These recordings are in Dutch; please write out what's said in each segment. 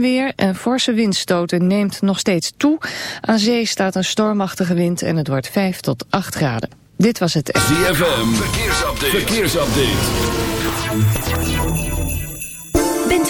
onweer en forse windstoten neemt nog steeds toe. Aan zee staat een stormachtige wind en het wordt 5 tot 8 graden. Dit was het... ZFM, verkeersupdate.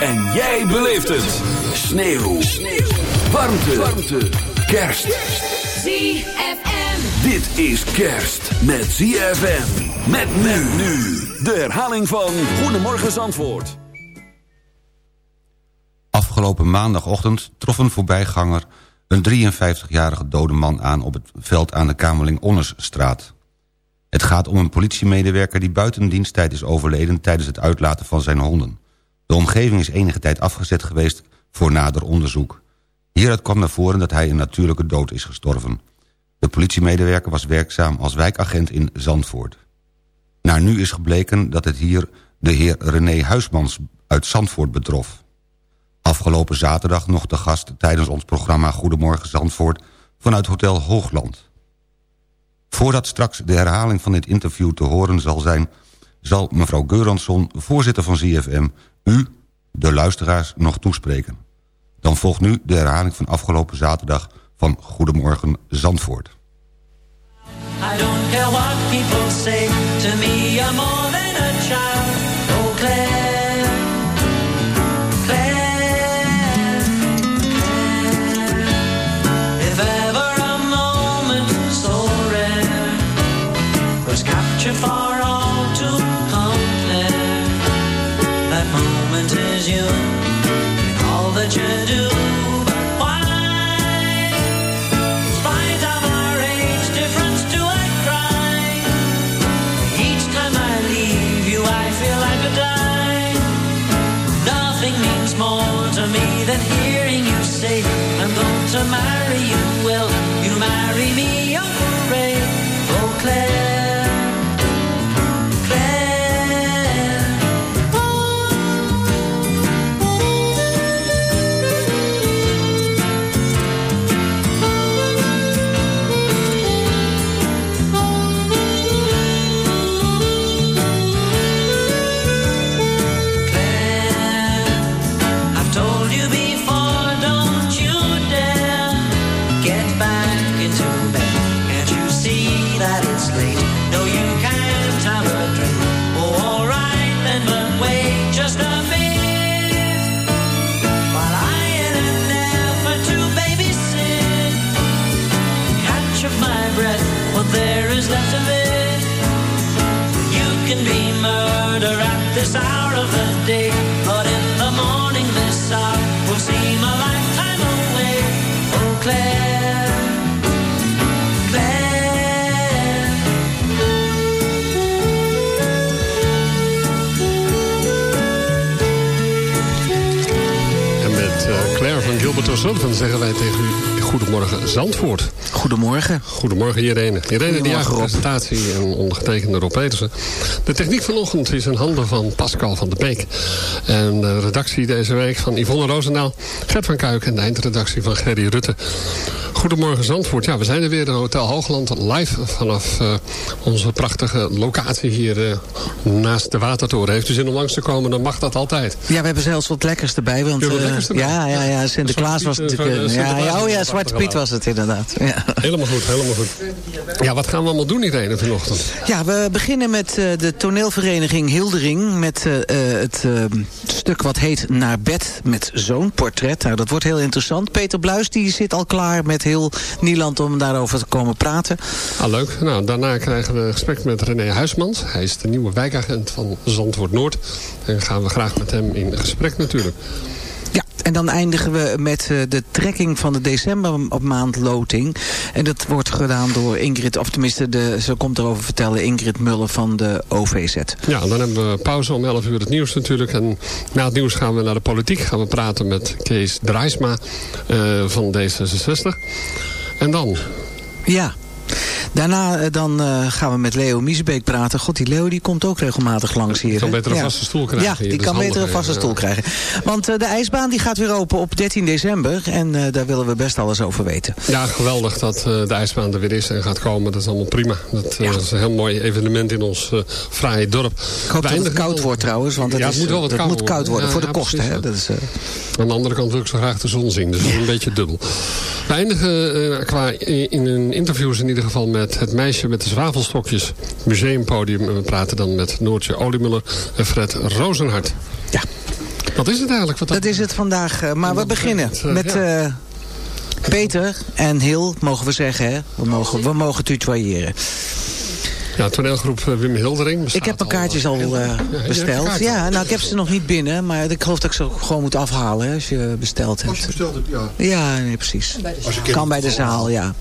En jij beleeft het. Sneeuw. Sneeuw. Warmte. Warmte. Kerst. ZFM. Dit is kerst met ZFM. Met men nu. De herhaling van Goedemorgen Zandvoort. Afgelopen maandagochtend trof een voorbijganger... een 53-jarige dode man aan op het veld aan de Kamerling-Onnersstraat. Het gaat om een politiemedewerker die buiten diensttijd is overleden... tijdens het uitlaten van zijn honden. De omgeving is enige tijd afgezet geweest voor nader onderzoek. Hieruit kwam naar voren dat hij een natuurlijke dood is gestorven. De politiemedewerker was werkzaam als wijkagent in Zandvoort. Naar nu is gebleken dat het hier de heer René Huismans uit Zandvoort betrof. Afgelopen zaterdag nog de gast tijdens ons programma Goedemorgen Zandvoort... vanuit Hotel Hoogland. Voordat straks de herhaling van dit interview te horen zal zijn... zal mevrouw Geuransson, voorzitter van ZFM... u, de luisteraars, nog toespreken. Dan volgt nu de herhaling van afgelopen zaterdag van Goedemorgen Zandvoort. Than hearing you say, I'm going to marry Sullivan zeggen wij tegen u Goedemorgen Zandvoort. Goedemorgen. Goedemorgen Irene. Irene de Jager, presentatie en ondergetekende Rob Petersen. De techniek vanochtend is in handen van Pascal van de Beek. En de redactie deze week van Yvonne Roosendaal, Gert van Kuik en de eindredactie van Gerry Rutte. Goedemorgen Zandvoort. Ja, we zijn er weer in Hotel Hoogland live vanaf uh, onze prachtige locatie hier uh, naast de Watertoren. Heeft u zin om langs te komen, dan mag dat altijd. Ja, we hebben zelfs wat lekkers erbij. Want, uh, lekkers erbij. Ja, ja, ja, Sinterklaas was natuurlijk... ja, ja, oh ja, Zwarte Piet was het inderdaad. Ja. Helemaal goed, helemaal goed. Ja, wat gaan we allemaal doen Irene vanochtend? Ja, we beginnen met de toneelvereniging Hildering. Met het stuk wat heet Naar bed met zo'n portret. Nou, dat wordt heel interessant. Peter Bluis die zit al klaar met heel Nieland om daarover te komen praten. Ah, leuk. Nou, daarna krijgen we een gesprek met René Huismans. Hij is de nieuwe wijkagent van Zandvoort Noord. En gaan we graag met hem in gesprek natuurlijk. En dan eindigen we met uh, de trekking van de december op maand loting. En dat wordt gedaan door Ingrid, of tenminste, de, ze komt erover vertellen, Ingrid Mullen van de OVZ. Ja, dan hebben we pauze om 11 uur het nieuws natuurlijk. En na het nieuws gaan we naar de politiek. Gaan we praten met Kees Drijsma uh, van D66. En dan? Ja, Daarna uh, dan uh, gaan we met Leo Miesbeek praten. God, die Leo die komt ook regelmatig langs hier. Die kan beter een vaste stoel krijgen. Ja, die kan beter een vaste stoel krijgen. Want uh, de ijsbaan die gaat weer open op 13 december. En daar willen we best alles over weten. Ja, geweldig dat de ijsbaan er weer is en gaat komen. Dat is allemaal prima. Dat ja. is een heel mooi evenement in ons fraaie dorp. Ik hoop dat het koud wordt trouwens. Want het, het moet wel wat het koud moet koud worden. Voor de kosten. Hè? Dat is, Aan de andere kant wil ik zo graag de zon zien. Dus dat is een beetje dubbel. We eindigen qua in een interviews in ieder geval met het meisje met de zwavelstokjes. Museumpodium. En we praten dan met Noortje Oliemuller en Fred Rozenhart. Ja. Wat is het eigenlijk? Wat dat is het vandaag. Uh, maar we beginnen uh, met ja. uh, Peter en Hil, mogen we zeggen. Hè? We, mogen, we mogen tutoyeren. Ja, toneelgroep Wim Hildering. Ik heb mijn kaartjes al, al uh, besteld. Ja, nou ik heb ze nog niet binnen. Maar ik geloof dat ik ze gewoon moet afhalen hè, als je besteld hebt. Als je besteld hebt, ja. Ja, nee, precies. Kan bij de zaal, ja.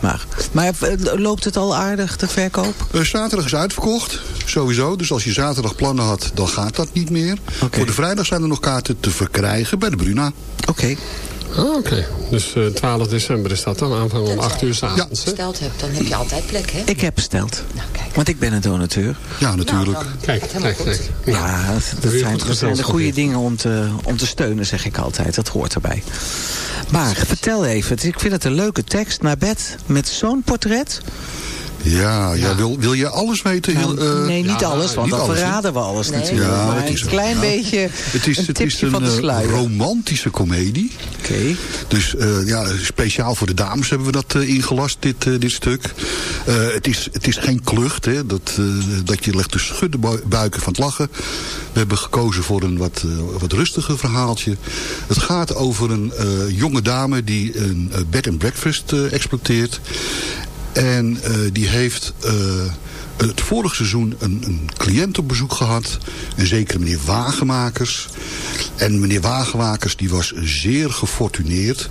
Maar, maar loopt het al aardig, de verkoop? Uh, zaterdag is uitverkocht, sowieso. Dus als je zaterdag plannen had, dan gaat dat niet meer. Okay. Voor de vrijdag zijn er nog kaarten te verkrijgen bij de Bruna. Oké. Okay. Ah, Oké, okay. dus uh, 12 december is dat dan, aanvang om 8 uur s'avonds. Als je besteld hebt, dan heb je altijd plek, hè? Ik heb besteld, nou, kijk. want ik ben een donateur. Ja, natuurlijk. Nou, kijk, kijk, kijk. Ja, dat, zijn, dat zijn de goede dingen om te, om te steunen, zeg ik altijd. Dat hoort erbij. Maar vertel even, ik vind het een leuke tekst. Naar bed met zo'n portret. Ja, ja. Wil, wil je alles weten? Nou, uh, nee, niet ja, alles, want niet dan alles, verraden we alles nee. natuurlijk. Ja, maar een klein ja. beetje het is, een het is een van de sluier. romantische komedie. Oké. Okay. Dus uh, ja, speciaal voor de dames hebben we dat uh, ingelast, dit, dit stuk. het, is, het is geen klucht, hè, dat, dat je legt te schudden buiken van het lachen. We hebben gekozen voor een wat, wat rustiger verhaaltje. Het gaat over een jonge dame die een bed and breakfast exploiteert. En uh, die heeft uh, het vorige seizoen een, een cliënt op bezoek gehad. Een zekere meneer Wagenmakers. En meneer Wagenmakers die was zeer gefortuneerd.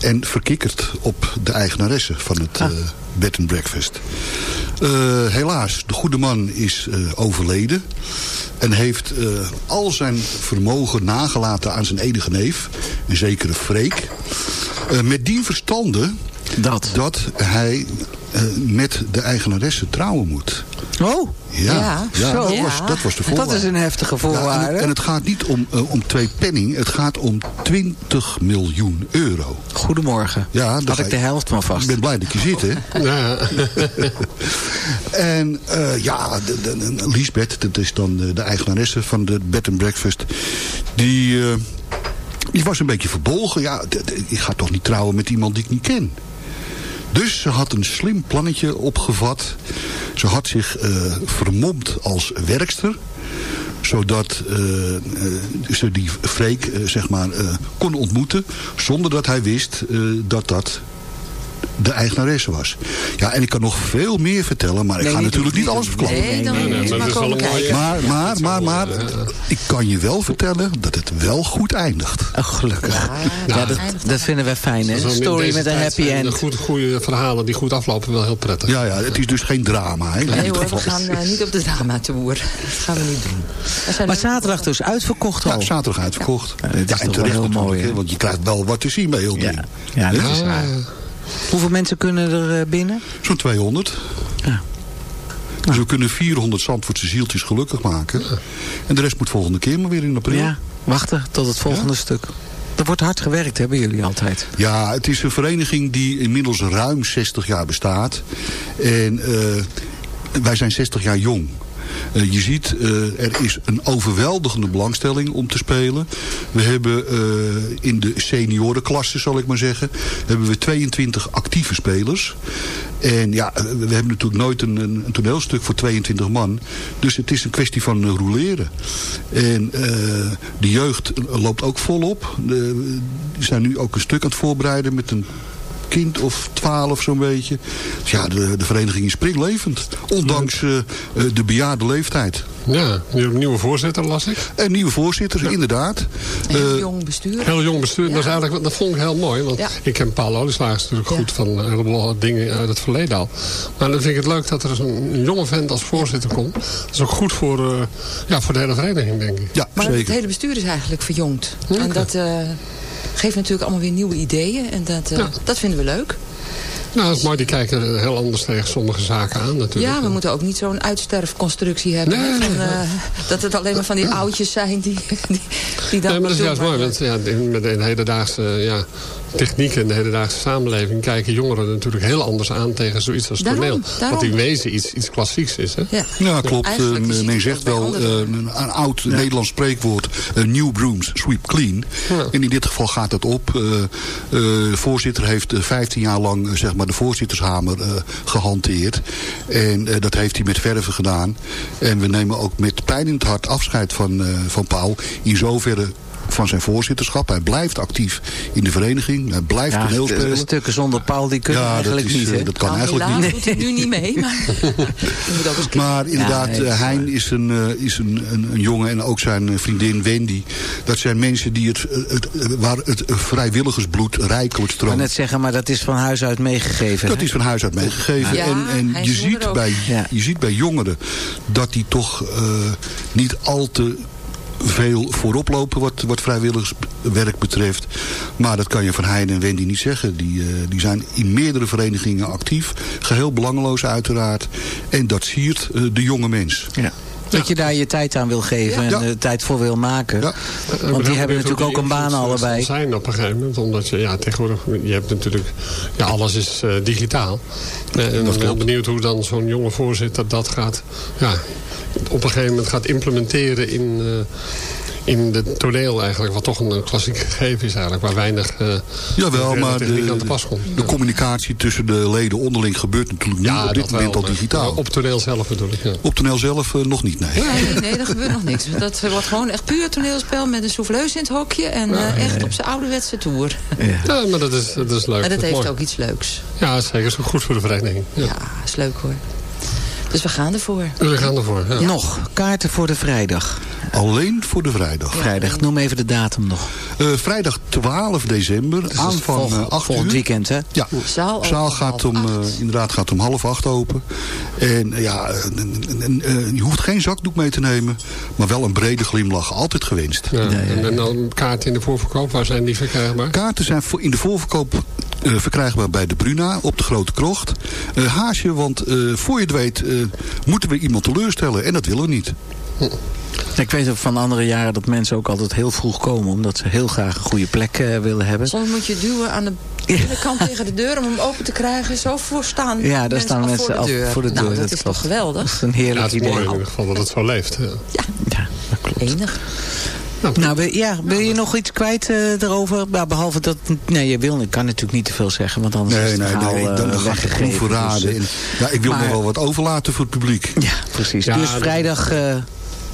En verkikkerd op de eigenaresse van het ah. uh, bed and breakfast. helaas, de goede man is overleden. En heeft al zijn vermogen nagelaten aan zijn enige neef. Een zekere Freek. met die verstande dat, dat hij uh, met de eigenaresse trouwen moet. Oh, ja, ja, ja zo. Dat, was, dat was de voorwaarde. Dat is een heftige voorwaarde. Ja, en, en, het gaat niet om, uh, om twee penning, het gaat om 20 miljoen euro. Goedemorgen. Ja, Had ik de helft van vast. Ik ben blij dat je zit, hè? Ja. en uh, ja, de, de, de, Lisbeth, dat is dan de, de eigenaresse van de bed and breakfast, die... Die was een beetje verbolgen. Ja, ik ga toch niet trouwen met iemand die ik niet ken. Dus ze had een slim plannetje opgevat. Ze had zich uh, vermomd als werkster zodat uh, uh, ze die Freek zeg maar, kon ontmoeten... zonder dat hij wist dat dat de eigenaresse was. Ja, en ik kan nog veel meer vertellen, maar ik ga natuurlijk niet alles verklappen. Nee, dan Nee, nee, moet je maar maar dat. Maar, maar, maar, maar, ik kan je wel vertellen dat het wel goed eindigt. Oh, gelukkig. Ja, dat, dat vinden wij fijn, hè? Story met een happy end. Goede, goede verhalen die goed aflopen wel heel prettig. Ja, ja, het is dus geen drama. Hè, Nee hoor, we gaan eh, niet op de drama tour. Dat gaan we niet doen. Er Maar zaterdag dus uitverkocht al. Ja, zaterdag uitverkocht. Ja, dit is en toch terecht wel heel mooi, want je krijgt wel wat te zien bij heel ding. ja dat is waar. Hoeveel mensen kunnen er eh, binnen? Zo'n 200. Ja. Dus we kunnen 400 Zandvoortse zieltjes gelukkig maken. En de rest moet volgende keer maar weer in april. Ja, wachten tot het volgende stuk. Er wordt hard gewerkt, hebben jullie altijd. Ja, het is een vereniging die inmiddels ruim 60 jaar bestaat. En eh, wij zijn 60 jaar jong. Eh, je ziet, eh, er is een overweldigende belangstelling om te spelen. We hebben eh, in de seniorenklasse, zal ik maar zeggen... hebben we 22 actieve spelers. En ja, we hebben natuurlijk nooit een, een, toneelstuk voor 22 man. Dus het is een kwestie van rouleren. En de jeugd loopt ook volop. Die zijn nu ook een stuk aan het voorbereiden met een kind of twaalf zo'n beetje. Dus ja, de, de vereniging is springlevend. Ondanks eh, eh, de bejaarde leeftijd. Ja, nu een nieuwe voorzitter las ik. En nieuwe voorzitter, inderdaad. Een heel Eh, jong bestuur. Heel jong bestuur. Dat, is eigenlijk, dat vond ik heel mooi. Want Ja. ik ken Paul Olieslagers natuurlijk Ja. goed van een heleboel dingen uit het verleden al. Maar dan vind ik het leuk dat er zo'n een jonge vent als voorzitter komt. Dat is ook goed voor, eh, ja, voor de hele vereniging, denk ik. ja, Maar het zeker. hele bestuur is eigenlijk verjongd. En dat eh, geeft natuurlijk allemaal weer nieuwe ideeën. En dat, eh, Ja. dat vinden we leuk. Nou, dat is mooi. Die kijken heel anders tegen sommige zaken aan natuurlijk. Ja, we moeten ook niet zo'n uitsterfconstructie hebben. Nee, van, eh, dat het alleen maar van die oudjes zijn die, die, die dat Nee, maar dat is juist mooi. Want ja, met de hedendaagse ja, techniek en de hedendaagse samenleving... kijken jongeren natuurlijk heel anders aan tegen zoiets als Daarom, toneel. daarom. Wat in wezen iets, iets klassieks is. Hè? Ja. Ja, klopt. Eh, men zegt wel, eh, een, een oud Nederlands spreekwoord, eh, new brooms sweep clean. Ja. En in dit geval gaat dat op. Eh, eh, de voorzitter heeft eh, 15 jaar lang zeg maar, de voorzittershamer eh, gehanteerd. En eh, dat heeft hij met verven gedaan. En we nemen ook met pijn in het hart afscheid van, eh, van Paul. In zoverre van zijn voorzitterschap. Hij blijft actief in de vereniging. Hij blijft Ja, toneel de, de spelen. stukken zonder Paul, die kunnen Ja, dat, eigenlijk is, niet, eh, hè? dat kan Nou, eigenlijk helaas niet. doet hij nu niet mee. Maar ook inderdaad, nee, dat eh, is Hein is, een, eh, is een, een, een jongen en ook zijn vriendin Wendy. Dat zijn mensen die het, het, waar het vrijwilligersbloed rijkelijk Ik wou stroomt. net zeggen, maar dat is van huis uit meegegeven. Dat hè? is van huis uit meegegeven. Ja, en en je, ziet bij, Ja. je ziet bij jongeren dat die toch eh, niet al te veel voorop lopen wat, wat vrijwilligerswerk betreft. Maar dat kan je van Hein en Wendy niet zeggen. Die, eh, die zijn in meerdere verenigingen actief. Geheel belangeloos uiteraard. En dat siert eh, de jonge mens. Ja. Dat je daar je tijd aan wil geven en tijd voor wil maken. Ja. Want die hebben natuurlijk ook een baan allebei. zijn op een gegeven moment. Omdat je ja, tegenwoordig, je hebt natuurlijk, ja, alles is eh, digitaal. Eh, en ik ben benieuwd hoe dan zo'n jonge voorzitter dat gaat, ja, op een gegeven moment gaat implementeren in, eh, in de toneel eigenlijk. Wat toch een, een klassiek gegeven is eigenlijk. Waar weinig eh Jawel, maar de, aan te pas komt. de communicatie tussen de leden onderling gebeurt natuurlijk nu op dit dat moment wel, al maar digitaal. Op toneel zelf bedoel ik, ja. Op toneel zelf eh, nog niet, nee. Nee, nee, er gebeurt nog niks. Dat wordt gewoon echt puur toneelspel met een souffleus in het hokje. En eh, echt op zijn ouderwetse tour. Ja, maar dat is, dat is leuk. En dat heeft mooi. ook iets leuks. Ja, zeker. is ook goed voor de vereniging. Ja. Ja, is leuk hoor. Dus we gaan ervoor. We gaan ervoor. Ja. Nog, kaarten voor de vrijdag. Alleen voor de vrijdag. Vrijdag, noem even de datum nog. Eh, vrijdag 12 december, Dus aan het van volg- eh, 8 volgend weekend, hè? Ja, Zaal gaat om, eh, inderdaad gaat om half acht open. En ja, en- en- je hoeft geen zakdoek mee te nemen, maar wel een brede glimlach. Altijd gewenst. Ja, En, en dan kaarten in de voorverkoop, waar zijn die verkrijgbaar? Kaarten zijn voor in de voorverkoop eh, verkrijgbaar bij de Bruna op de Grote Krocht. Eh, haasje, want eh, voor je het weet eh, moeten we iemand teleurstellen. En dat willen we niet. Ik weet ook van andere jaren dat mensen ook altijd heel vroeg komen. Omdat ze heel graag een goede plek willen hebben. Soms moet je duwen aan de binnenkant tegen de deur om hem open te krijgen. Zo voor staan Ja, daar mensen staan mensen voor de deur. voor de deur. Nou, dat, dat is toch geweldig? Dat is een Ja, heerlijk het is idee. mooi in ieder geval dat het zo leeft. Ja. Ja, dat klopt. Enig. Nou, wil, ja, wil je nog iets kwijt eh, erover? Nou, behalve dat... Nee, je wil, ik kan natuurlijk niet te veel zeggen. Want anders is Nee, het nee, verhaal nee. eh, Dan, dan ga ik. Dus, En, ja, ik wil maar- nog wel wat overlaten voor het publiek. ja, precies. Ja, dus vrijdag eh,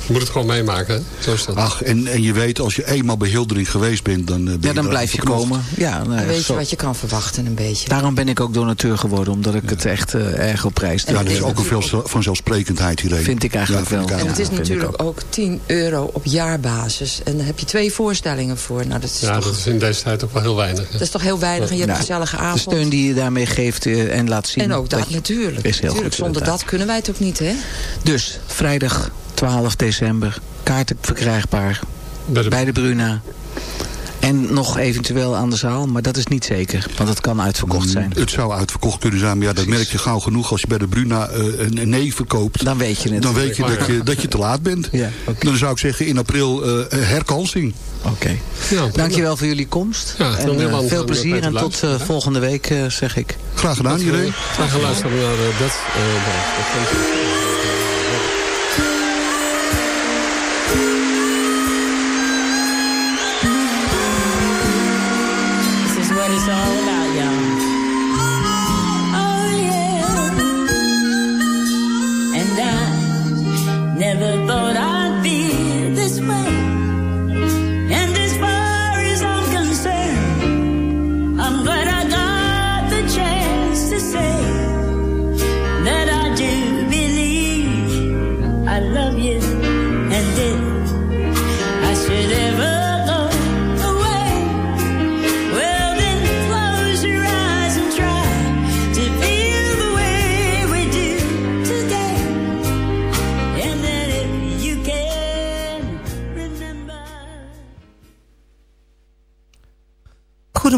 Je moet het gewoon meemaken. Zo is dat. Ach, en, en je weet, als je eenmaal bij Hildering geweest bent... dan, ben ja, dan blijf je komen. Ja, nou, weet je wat je kan verwachten een beetje. Daarom ben ik ook donateur geworden, omdat ik het echt erg op prijs Ja, er is ook een veel vanzelfsprekendheid hierheen. Vind ik eigenlijk wel. En het is natuurlijk ook. 10 euro op jaarbasis. En dan heb je twee voorstellingen voor. Nou, dat is ja, toch... dat is in deze tijd ook wel heel weinig. Dat is toch heel weinig en je hebt een gezellige avond. De steun die je daarmee geeft en laat zien. En ook dat, natuurlijk. Is heel natuurlijk. goed, Zonder dat kunnen wij het ook niet, hè? Dus, vrijdag 12 december. Kaarten verkrijgbaar. Bij de, bij de Bruna. En nog eventueel aan de zaal, maar dat is niet zeker. Want het kan uitverkocht zijn. Het zou uitverkocht kunnen zijn, maar ja, dat merk je gauw genoeg. Als je bij de Bruna uh, een nee verkoopt... Dan weet je het. Dan weet je dat je, dat je te laat bent. Ja, Dan zou ik zeggen in april uh, herkansing. Oké. Okay. Ja, Dankjewel voor jullie komst. Ja, en, uh, veel plezier en tot volgende week, zeg ik. Graag gedaan, iedereen. Graag geluisterd naar dat.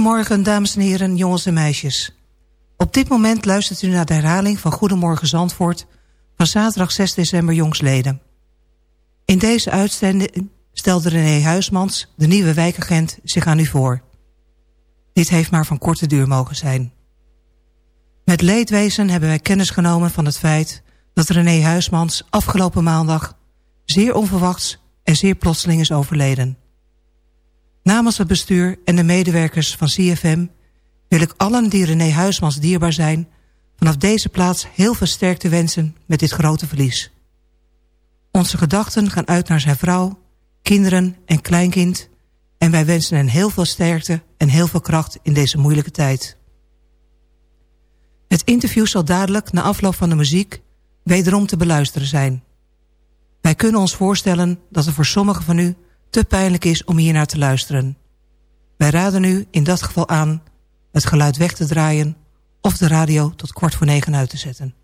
Goedemorgen, dames en heren, jongens en meisjes. Op dit moment luistert u naar de herhaling van Goedemorgen Zandvoort... van zaterdag 6 december jongsleden. In deze uitzending stelde René Huismans, de nieuwe wijkagent, zich aan u voor. Dit heeft maar van korte duur mogen zijn. Met leedwezen hebben wij kennis genomen van het feit... dat René Huismans afgelopen maandag... zeer onverwachts en zeer plotseling is overleden... Namens het bestuur en de medewerkers van CFM... wil ik allen die René Huismans dierbaar zijn... vanaf deze plaats heel veel sterkte wensen met dit grote verlies. Onze gedachten gaan uit naar zijn vrouw, kinderen en kleinkind... en wij wensen hen heel veel sterkte en heel veel kracht in deze moeilijke tijd. Het interview zal dadelijk na afloop van de muziek... wederom te beluisteren zijn. Wij kunnen ons voorstellen dat er voor sommigen van u te pijnlijk is om hier naar te luisteren. Wij raden u in dat geval aan het geluid weg te draaien... of de radio tot kwart voor negen uit te zetten.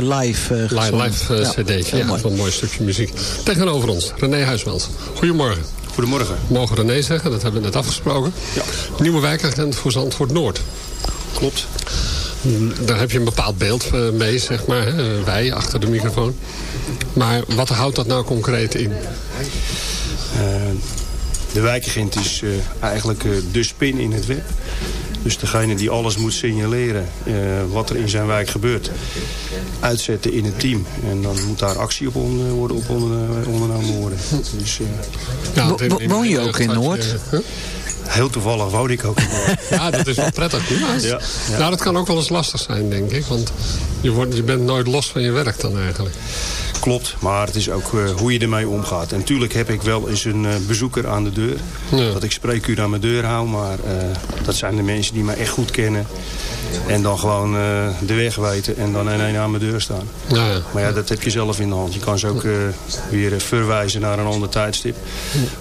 Live eh, Live, live eh, Ja, cd'tje, ja, mooi. van een mooi stukje muziek. Tegenover ons, René Huismans. Goedemorgen. Goedemorgen. Mogen René zeggen, dat hebben we net afgesproken. Ja. Nieuwe wijkagent voor Zandvoort Noord. Klopt. Daar heb je een bepaald beeld eh, mee, zeg maar. Hè? Wij, achter de microfoon. Maar wat houdt dat nou concreet in? Eh, de wijkagent is eh, eigenlijk eh, de spin in het web. Dus degene die alles moet signaleren eh, wat er in zijn wijk gebeurt. Uitzetten in het team. En dan moet daar actie op on- worden op onder- ondernomen worden. Dus, eh, Wo- wo- woon je ook in Noord? Heel toevallig woon ik ook. Ja, dat is wel prettig. Ja. Ja. Nou, dat kan ook wel eens lastig zijn, denk ik. Want je, wordt, je bent nooit los van je werk dan eigenlijk. Klopt, maar het is ook eh, hoe je ermee omgaat. En natuurlijk heb ik wel eens een eh, bezoeker aan de deur. Ja. Dat ik spreekuur aan mijn deur hou. Maar eh, dat zijn de mensen die mij echt goed kennen. En dan gewoon eh, de weg weten. En dan in één aan mijn deur staan. Ja, ja. Maar ja, dat heb je zelf in de hand. Je kan ze ook eh, weer eh, verwijzen naar een ander tijdstip.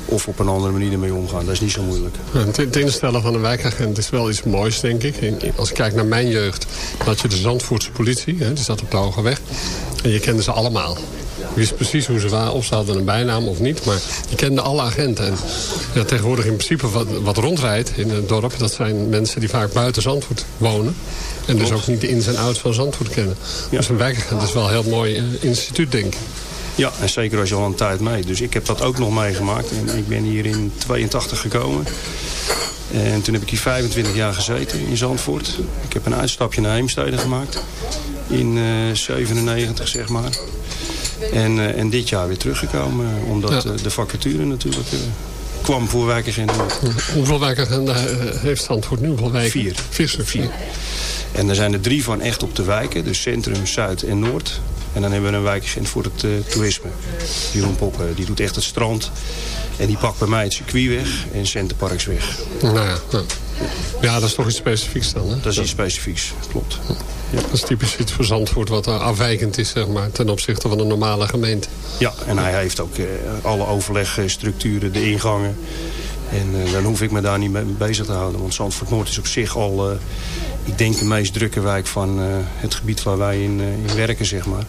Of op een andere manier ermee omgaan. Dat is niet zo moeilijk. Ja, Het instellen van een wijkagent is wel iets moois, denk ik. En Als ik kijk naar mijn jeugd, had je de Zandvoortse politie. Hè, die zat op de Hoge Weg. En je kende ze allemaal. Wist precies hoe ze waren, of ze hadden een bijnaam of niet. Maar je kende alle agenten. En ja, tegenwoordig in principe wat, wat rondrijdt in het dorp... dat zijn mensen die vaak buiten Zandvoort wonen. En dus ook niet de ins en outs van Zandvoort kennen. Dus een wijkagent is wel een heel mooi eh, instituut, denk ik. Ja, en zeker als je al een tijd mee. Dus ik heb dat ook nog meegemaakt. En ik ben hier in 82 gekomen. En toen heb ik hier 25 jaar gezeten in Zandvoort. Ik heb een uitstapje naar Heemstede gemaakt. In eh 97, zeg maar. En, eh, en dit jaar weer teruggekomen. Omdat Ja. eh, de vacature natuurlijk eh, kwam voor wijkagent Noord. Hoeveel wijkagenten eh, heeft Zandvoort nu? Hoeveel wijken? Vier. Vier stuks. Vier. En er zijn er drie van echt op de wijken. Dus Centrum, Zuid en Noord. En dan hebben we een wijkagent voor het eh, toerisme. Jeroen Poppen, die doet echt het strand. En die pakt bij mij het circuit weg en Centerparks weg. Nou ja, ja. Ja, dat is toch iets specifieks dan, hè? Dat is iets specifieks, klopt. Dat is typisch iets voor Zandvoort wat eh, afwijkend is, zeg maar, ten opzichte van een normale gemeente. Ja, en hij heeft ook eh, alle overlegstructuren, de ingangen. En eh, dan hoef ik me daar niet mee bezig te houden. Want Zandvoort Noord is op zich al, eh, ik denk, de meest drukke wijk van eh, het gebied waar wij in, eh, in werken, zeg maar.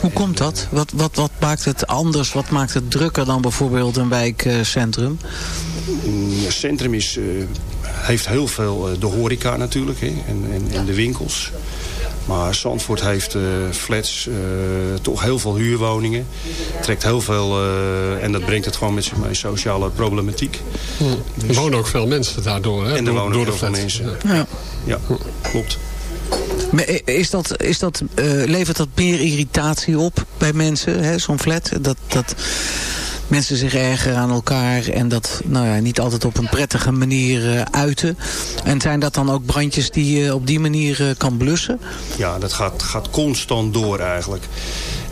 Hoe komt dat? Wat, wat, wat maakt het anders? Wat maakt het drukker dan bijvoorbeeld een wijkcentrum? Mm, Het centrum is, eh, heeft heel veel eh, de horeca natuurlijk hè, en, en, en de winkels. Maar Zandvoort heeft eh, flats, eh, toch heel veel huurwoningen. Trekt heel veel, eh, en dat brengt het gewoon met zich mee, sociale problematiek. Er wonen ook veel mensen daardoor, hè? En er door, wonen door heel veel mensen. Ja. Ja, klopt. Maar is dat, is dat, eh, levert dat meer irritatie op bij mensen, hè, zo'n flat? Dat, dat mensen zich ergeren aan elkaar en dat nou ja, niet altijd op een prettige manier eh, uiten. En zijn dat dan ook brandjes die je op die manier eh, kan blussen? Ja, dat gaat, gaat constant door eigenlijk.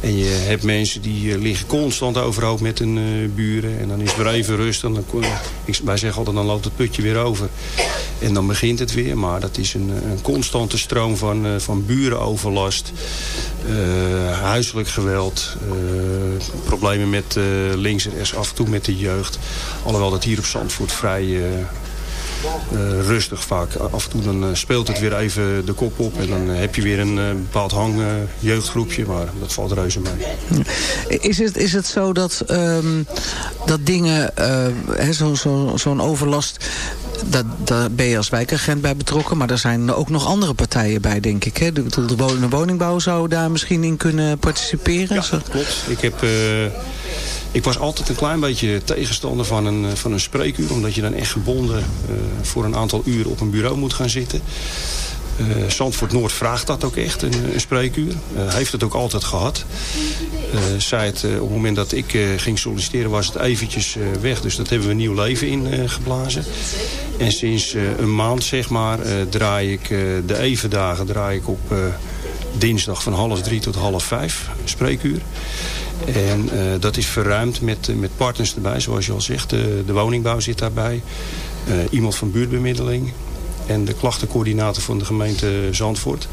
En je hebt mensen die eh, liggen constant overhoop met hun eh, buren. En dan is er even rust. En dan, ik, wij zeggen altijd, dan loopt het putje weer over. En dan begint het weer. Maar dat is een, een constante stroom van, eh, van burenoverlast. eh, huiselijk geweld. eh, problemen met eh links en af en toe met de jeugd. Alhoewel dat hier op Zandvoort vrij... eh, rustig vaak. Af en toe dan, eh, speelt het weer even de kop op. En dan eh, heb je weer een bepaald hang jeugdgroepje. Maar dat valt reuze mee. Is het, is het zo dat, ehm, dat dingen, eh, hè, zo- zo- zo'n overlast... Dat, daar ben je als wijkagent bij betrokken. Maar er zijn ook nog andere partijen bij, denk ik. Hè? De, de, wo- de woningbouw zou daar misschien in kunnen participeren. Zo- Klopt. Ik, heb, ik was altijd een klein beetje tegenstander van een, eh, van een spreekuur. Omdat je dan echt gebonden eh, voor een aantal uur op een bureau moet gaan zitten. Eh Zandvoort Noord vraagt dat ook echt, een, spreekuur. Eh, heeft het ook altijd gehad. Eh, zei het, op het moment dat ik ging solliciteren was het eventjes weg. Dus dat hebben we nieuw leven in geblazen. En sinds een maand zeg maar draai ik de evendagen draai ik op dinsdag van half drie tot half vijf spreekuur. En eh, dat is verruimd met, eh, met partners erbij, zoals je al zegt. De, de woningbouw zit daarbij. eh, iemand van buurtbemiddeling... en de klachtencoördinator van de gemeente Zandvoort.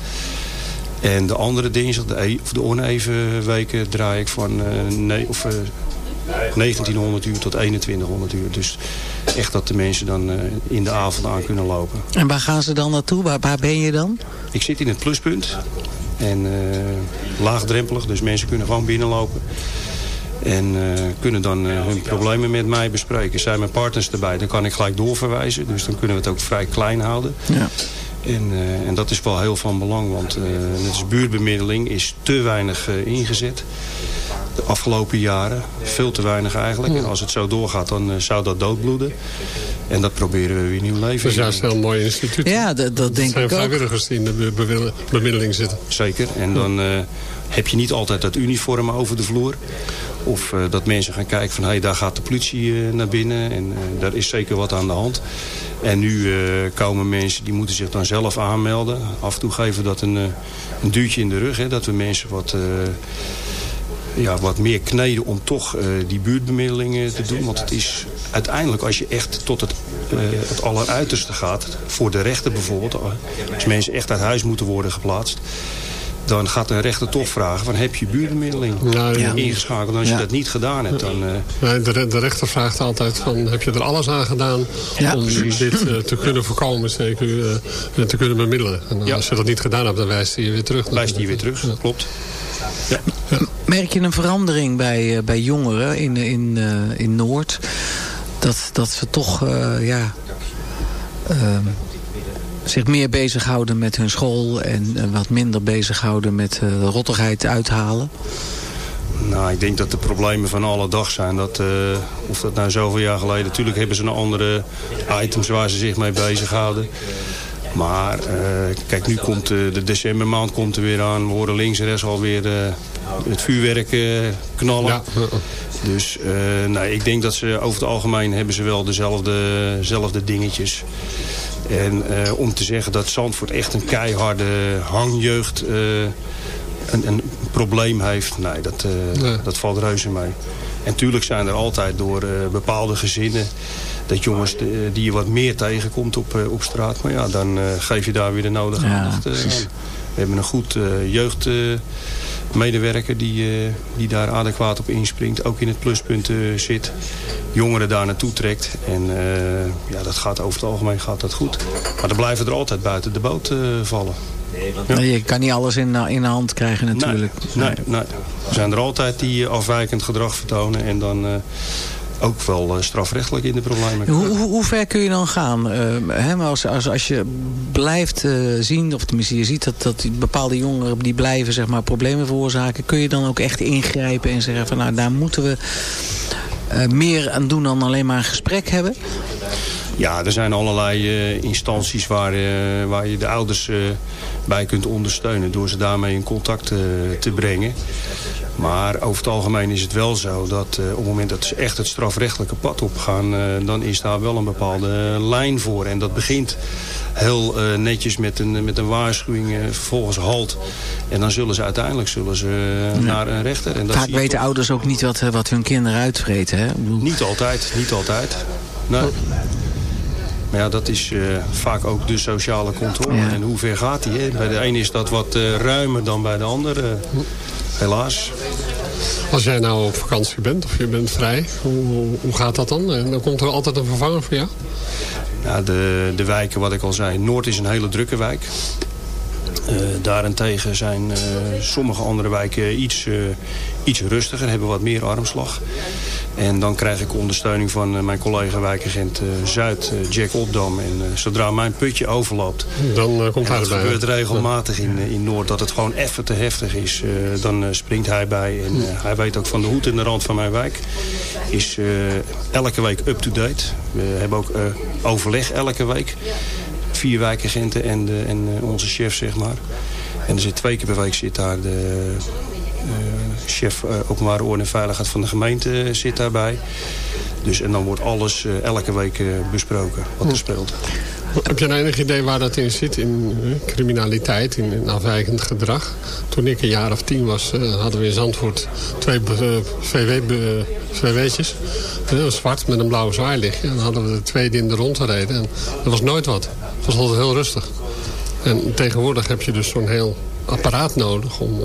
En de andere dinsdag, de, e- of de oneven weken, draai ik van nee, of, eh, 1900 uur tot 2100 uur. Dus echt dat de mensen dan in de avond aan kunnen lopen. En waar gaan ze dan naartoe? Waar, waar ben je dan? Ik zit in het pluspunt. En eh, laagdrempelig, dus mensen kunnen gewoon binnenlopen. En eh, kunnen dan eh, hun problemen met mij bespreken. Zijn mijn partners erbij, dan kan ik gelijk doorverwijzen. Dus dan kunnen we het ook vrij klein houden. Ja. En, en dat is wel heel van belang, want net als buurtbemiddeling is te weinig ingezet. De afgelopen jaren, veel te weinig eigenlijk. En als het zo doorgaat, dan eh, zou dat doodbloeden. En dat proberen we weer nieuw leven Dat is in. juist een heel mooi instituut. Ja, dat, dat denk zijn ik ook. vrijwilligers die in de be- be- bemiddeling zitten. Zeker. En dan eh, heb je niet altijd dat uniform over de vloer. Of eh, dat mensen gaan kijken van, hé, hey, daar gaat de politie eh, naar binnen. En eh, daar is zeker wat aan de hand. En nu eh, komen mensen, die moeten zich dan zelf aanmelden. Af en toe geven we dat een, eh, een duwtje in de rug. Hè, dat we mensen wat... ja, wat meer kneden om toch eh, die buurtbemiddelingen te doen. Want het is uiteindelijk als je echt tot het, eh, het alleruiterste gaat... voor de rechter bijvoorbeeld... eh, als mensen echt uit huis moeten worden geplaatst... dan gaat een rechter toch vragen van heb je buurtbemiddeling Ja, ja. ingeschakeld. En als Ja. je dat niet gedaan hebt, dan... eh, Nee, de, de rechter vraagt altijd van, heb je er alles aan gedaan Ja, om precies. dit te kunnen voorkomen, zeker eh, te kunnen bemiddelen. En als je dat niet gedaan hebt, dan wijst hij je weer terug. Wijst hij je weer terug, klopt. Merk je een verandering bij, eh, bij jongeren in, in, eh, in Noord? Dat, dat ze toch eh, ja, ehm, zich meer bezighouden met hun school... en wat minder bezighouden met de rottigheid uithalen? Nou, ik denk dat de problemen van alle dag zijn. Dat, of dat nou zoveel jaar geleden... Natuurlijk hebben ze een andere items waar ze zich mee bezighouden. Maar eh, kijk, nu komt eh, de decembermaand komt er weer aan. We horen links en rechts alweer eh, het vuurwerk knallen. Dus eh, nee, ik denk dat ze over het algemeen hebben ze wel dezelfde, dezelfde dingetjes. En om te zeggen dat Zandvoort echt een keiharde hangjeugd... eh, een, een probleem heeft, nee, dat, Nee. dat valt reuze mee. En tuurlijk zijn er altijd door eh, bepaalde gezinnen... dat jongens eh, die je wat meer tegenkomt op, eh, op straat. Maar ja, dan geef je daar weer de nodige Ja, aandacht aan. We hebben een goed jeugdmedewerker die, die daar adequaat op inspringt. Ook in het pluspunt zit. Jongeren daar naartoe trekt. En ja, dat gaat over het algemeen gaat dat goed. Maar dan blijven er altijd buiten de boot vallen. Nee, Je kan niet alles in, de- in de hand krijgen natuurlijk. Nee, nee. Er zijn er altijd die eh, afwijkend gedrag vertonen. En dan eh, ook wel eh, strafrechtelijk in de problemen. Hoe, hoe, hoe ver kun je dan gaan? Eh, hè, maar als, als, als je blijft eh, zien, of tenminste je ziet dat, dat die bepaalde jongeren die blijven zeg maar, problemen veroorzaken. Kun je dan ook echt ingrijpen en zeggen van nou daar moeten we eh, meer aan doen dan alleen maar een gesprek hebben? Ja, er zijn allerlei eh, instanties waar, eh, waar je de ouders eh, bij kunt ondersteunen... door ze daarmee in contact te brengen. Maar over het algemeen is het wel zo dat op het moment dat ze echt het strafrechtelijke pad opgaan... dan is daar wel een bepaalde lijn voor. En dat begint heel netjes met een, met een waarschuwing, vervolgens halt. En dan zullen ze uiteindelijk zullen ze, naar een rechter. En dat Vaak weten toch- ouders ook niet wat, wat hun kinderen uitvreten. Hè? Bedoel, Niet altijd, niet altijd. Nee. Maar ja, dat is eh, vaak ook de sociale controle. Ja. En hoe ver gaat die? Hè? Bij de een is dat wat eh, ruimer dan bij de ander. eh, helaas. Als jij nou op vakantie bent of je bent vrij, hoe, hoe- hoe gaat dat dan? En dan komt er altijd een vervanger voor jou? Ja, de, de wijken, wat ik al zei. Noord is een hele drukke wijk. Eh, daarentegen zijn eh, sommige andere wijken iets, eh, iets rustiger, hebben wat meer armslag. En dan krijg ik ondersteuning van mijn collega wijkagent Zuid, Jack Opdam. En zodra mijn putje overloopt, Dan komt hij dat erbij. gebeurt regelmatig in, in Noord, dat het gewoon even te heftig is. dan springt hij bij en hij weet ook van de hoed in de rand van mijn wijk. Is elke week up-to-date. We hebben ook overleg elke week. Vier wijkagenten en, de, en eh, onze chef, zeg maar. En er zit twee keer per week zit daar de eh, chef eh, openbare orde en veiligheid van de gemeente zit daarbij. Dus, en dan wordt alles elke week besproken wat er speelt. Heb je een enig idee waar dat in zit? In eh, criminaliteit, in, afwijkend gedrag? Toen ik een jaar of tien was, eh, hadden we in Zandvoort twee uh, VW, VW'tjes. Heel zwart met een blauwe zwaailichtje. En dan hadden we de twee die in de rond reden. En er was nooit wat. Het was altijd heel rustig. En tegenwoordig heb je dus zo'n heel apparaat nodig om,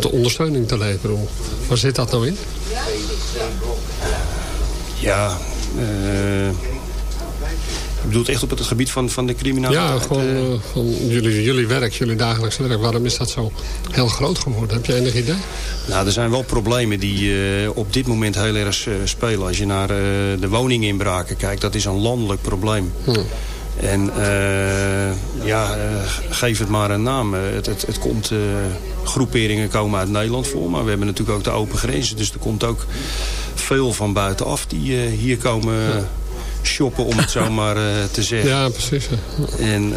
de ondersteuning te leveren. Waar zit dat nou in? Ja, uh, je bedoelt echt op het gebied van, van de criminaliteit? Ja, gewoon uh, van jullie, jullie werk, jullie dagelijks werk. Waarom is dat zo heel groot geworden? Heb je enig idee? Nou, er zijn wel problemen die uh, op dit moment heel erg spelen. Als je naar de woninginbraken kijkt, dat is een landelijk probleem. Hmm. En uh, ja, uh, geef het maar een naam. Het, het, het komt, uh, groeperingen komen uit Nederland voor. Maar we hebben natuurlijk ook de open grenzen. Dus er komt ook veel van buitenaf die hier komen shoppen, om het zo maar te zeggen. Ja, precies. En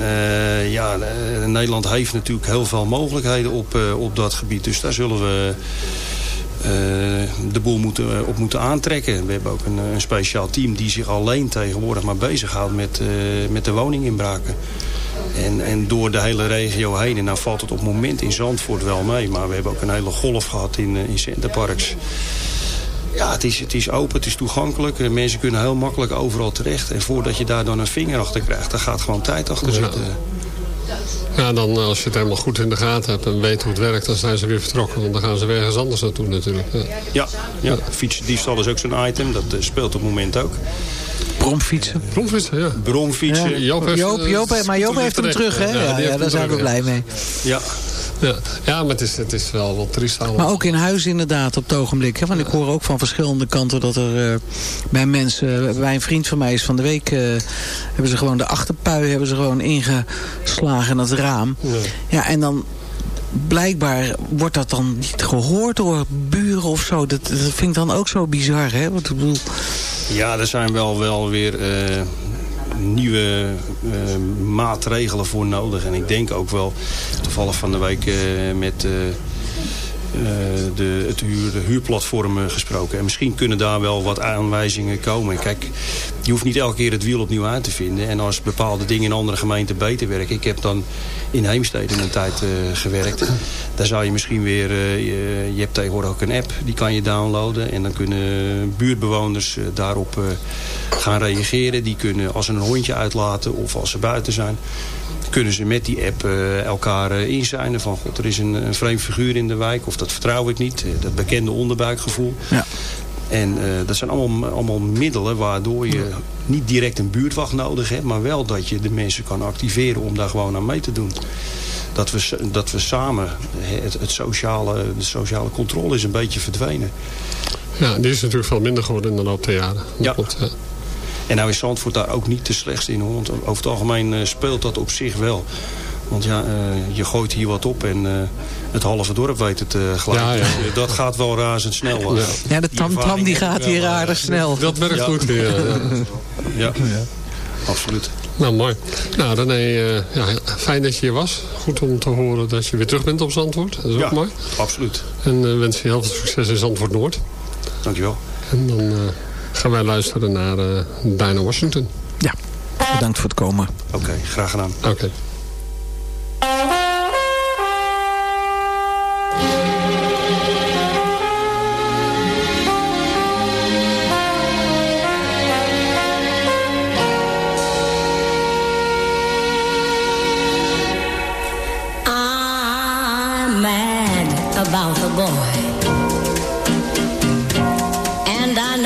ja, Nederland heeft natuurlijk heel veel mogelijkheden op, op dat gebied. Dus daar zullen we uh, de boel moeten, eh, op moeten aantrekken. We hebben ook een, een, speciaal team die zich alleen tegenwoordig maar bezighoudt met, uh, met de woninginbraken. En, en door de hele regio heen. En nou valt het op het moment in Zandvoort wel mee. Maar we hebben ook een hele golf gehad in, in Centerparks. Ja, het is, het is open, het is toegankelijk. Mensen kunnen heel makkelijk overal terecht. En voordat je daar dan een vinger achter krijgt, daar gaat gewoon tijd achter zitten. Ja, dan als je het helemaal goed in de gaten hebt en weet hoe het werkt... dan zijn ze weer vertrokken, want dan gaan ze weer ergens anders naartoe natuurlijk. Ja, ja, ja. fietsdiefstal is ook zo'n item, dat uh, speelt op het moment ook. Bromfietsen. Bromfietsen, ja. Bromfietsen. Ja. Joop heeft, Joop, Joop, maar Joop heeft hem terug, hè? Ja, ja, daar zijn we blij mee. Ja. Ja, ja maar het is, het is wel wat triest allemaal. Maar ook in huis inderdaad op het ogenblik. Hè? Want ik hoor ook van verschillende kanten dat er uh, bij mensen... bij een vriend van mij is van de week... Uh, hebben ze gewoon de achterpui hebben ze gewoon ingeslagen in het raam. Ja, ja en dan blijkbaar wordt dat dan niet gehoord door buren of zo. Dat, dat vind ik dan ook zo bizar, hè? Wat ik bedoel... Ja, er zijn wel, wel weer uh, nieuwe uh, maatregelen voor nodig. En ik denk ook wel, toevallig van de week uh, met de, het huur, de huurplatformen gesproken. En misschien kunnen daar wel wat aanwijzingen komen. Kijk, je hoeft niet elke keer het wiel opnieuw uit te vinden. En als bepaalde dingen in andere gemeenten beter werken. Ik heb dan in Heemstede een tijd uh, gewerkt. Daar zou je misschien weer... Uh, je, hebt tegenwoordig ook een app, die kan je downloaden. En dan kunnen buurtbewoners daarop gaan reageren. Die kunnen als ze een hondje uitlaten of als ze buiten zijn kunnen ze met die app uh, elkaar uh, inzijnen. Van god, er is een, een vreemd figuur in de wijk. Of dat vertrouw ik niet. dat bekende onderbuikgevoel. Ja. En uh, dat zijn allemaal, allemaal middelen waardoor je niet direct een buurtwacht nodig hebt. Maar wel dat je de mensen kan activeren om daar gewoon aan mee te doen. Dat we, dat we samen, het, het sociale, de sociale controle is een beetje verdwenen. Ja, die is natuurlijk veel minder geworden in de loop der jaren. Ja. Klopt, ja. En nou is Zandvoort daar ook niet de slechtste in. Hoor. Want over het algemeen uh, speelt dat op zich wel. Want ja, uh, je gooit hier wat op en uh, het halve dorp weet het uh, gelijk. Ja, ja. Dus, dat gaat wel razendsnel. Ja, ja de tamtam die gaat hier aardig snel. Dat werkt goed weer. Ja. absoluut. Nou, mooi. Nou, René, ja, fijn dat je hier was. Goed om te horen dat je weer terug bent op Zandvoort. Dat is ook mooi. absoluut. En wens je heel veel succes in Zandvoort Noord. Dankjewel. En dan gaan wij luisteren naar uh, Dinah Washington. Ja, bedankt voor het komen. Oké, okay, graag gedaan. Oké. Okay.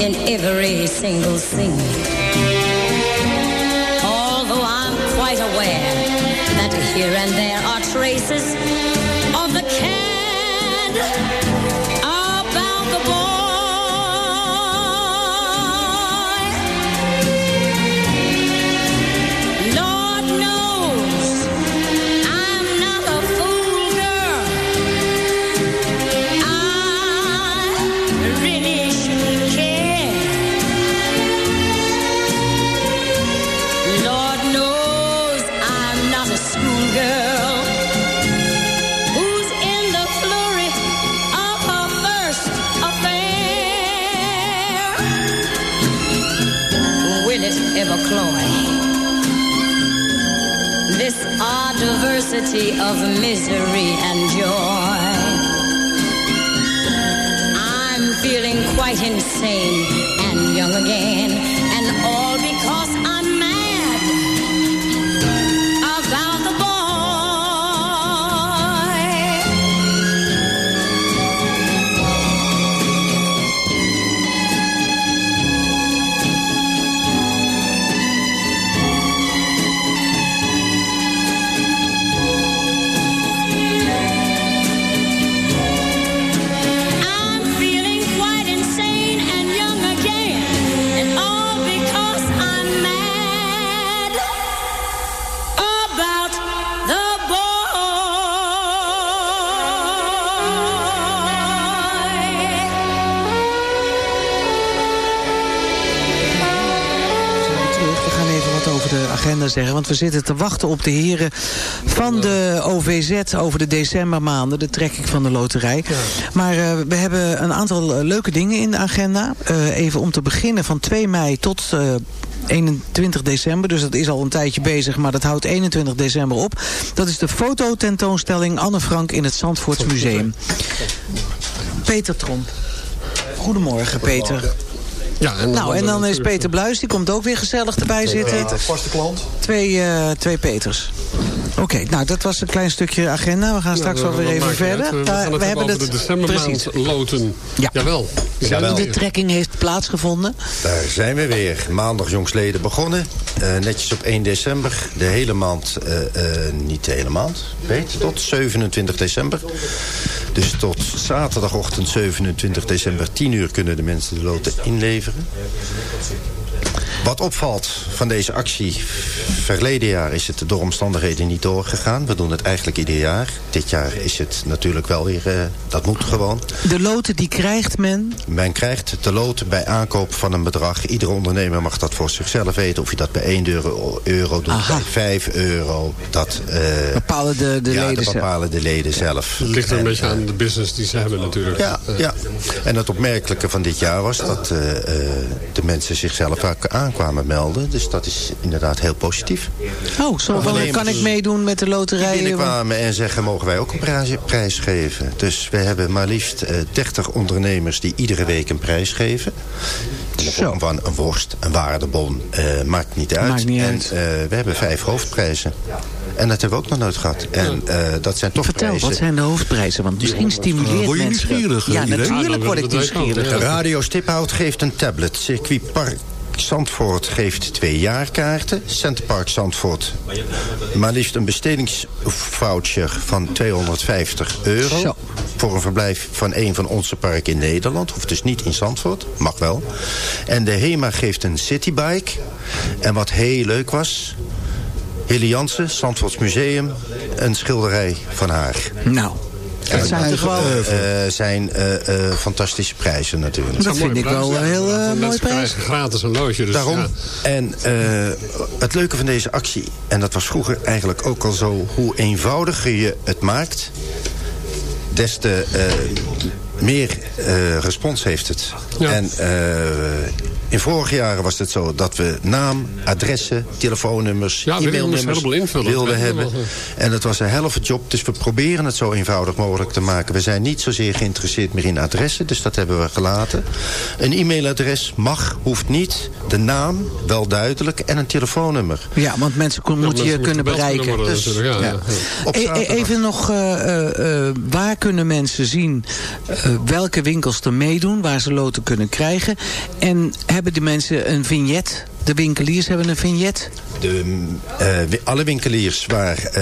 in every single scene. Although I'm quite aware that here and there are traces diversity of misery and joy. I'm feeling quite insane and young again, zeggen. Want we zitten te wachten op de heren van de OVZ over de decembermaanden. De trekking van de loterij. Maar eh, we hebben een aantal eh, leuke dingen in de agenda. Eh, even om te beginnen van 2 mei tot... eh, 21 december, dus dat is al een tijdje bezig... maar dat houdt 21 december op. Dat is de fototentoonstelling Anne Frank in het Zandvoorts Museum. Peter Tromp. Goedemorgen, Peter. Ja, en nou, en dan is natuurlijk- Peter Bluis, die komt ook weer gezellig erbij zitten. vaste klant. Twee, eh, twee Peters. Oké, nou dat was een klein stukje agenda. We gaan straks wel weer even verder. uit. We gaan het hebben over de decembermaand loten. Ja. Jawel. De trekking heeft plaatsgevonden. Daar zijn we weer. Maandag jongsleden begonnen. Eh, netjes op 1 december. De hele maand, eh, eh, niet de hele maand, weet, tot 27 december. Dus tot zaterdagochtend 27 december 10 uur kunnen de mensen de loten inleveren. Wat opvalt van deze actie, verleden jaar is het door omstandigheden niet doorgegaan. We doen het eigenlijk ieder jaar. Dit jaar is het natuurlijk wel weer, eh, dat moet gewoon. De loten die krijgt men. Men krijgt de loten bij aankoop van een bedrag. Iedere ondernemer mag dat voor zichzelf weten. Of je dat bij 1 euro, euro doet, bij 5 euro. Dat eh, bepalen de, de ja, leden dat zelf. bepalen de leden zelf. Het ligt er een En, beetje aan de business die ze hebben natuurlijk. ja, ja, en het opmerkelijke van dit jaar was dat eh, eh, de mensen zichzelf ook aankwamen melden. Dus dat is inderdaad heel positief. Oh, zo Ondernemers kan ik meedoen met de Die loterij? binnenkwamen en zeggen, mogen wij ook een prijs, geven? Dus we hebben maar liefst eh 30 ondernemers die iedere week een prijs geven. Vorm van een worst, een waardebon, eh, maakt niet uit. Maakt niet en uit. eh, we hebben vijf hoofdprijzen. En dat hebben we ook nog nooit gehad. En eh, dat zijn toch Vertel, prijzen. wat zijn de hoofdprijzen? Want misschien stimuleert word je mensen... nieuwsgierig, Ja, eh, natuurlijk word ik nieuwsgierig. Radio Stiphout geeft een tablet. Circuit Park Zandvoort geeft twee jaarkaarten. Centerpark Zandvoort maar liefst een bestedingsvoucher van 250 euro. Zo. Voor een verblijf van een van onze parken in Nederland. Hoeft dus niet in Zandvoort, mag wel. En de HEMA geeft een citybike. En wat heel leuk was... Hilly Jansen, Zandvoorts Museum, een schilderij van haar. Nou, zijn toch wel... Eh, zijn eh, eh, fantastische prijzen natuurlijk. Dat vind ik wel een heel eh, mooi prijs. krijgen gratis een loodje. Dus Daarom. ja. En eh, het leuke van deze actie, en dat was vroeger eigenlijk ook al zo... hoe eenvoudiger je het maakt, des te eh, meer eh, respons heeft het. En eh, in vorige jaren was het zo dat we naam, adressen, telefoonnummers, Ja, e-mailnummers wilden hebben. En dat was een helft job, dus we proberen het zo eenvoudig mogelijk te maken. We zijn niet zozeer geïnteresseerd meer in adressen, dus dat hebben we gelaten. Een e-mailadres mag, hoeft niet. De naam, wel duidelijk, en een telefoonnummer. Ja, want mensen kon- moeten je kunnen bereiken. worden Dus, ja, E- e-. Even nog, eh, eh, eh, waar kunnen mensen zien eh, welke winkels er meedoen, waar ze loten kunnen krijgen? En hebben de mensen een vignet? De winkeliers hebben een vignet? De, eh, alle winkeliers waar eh,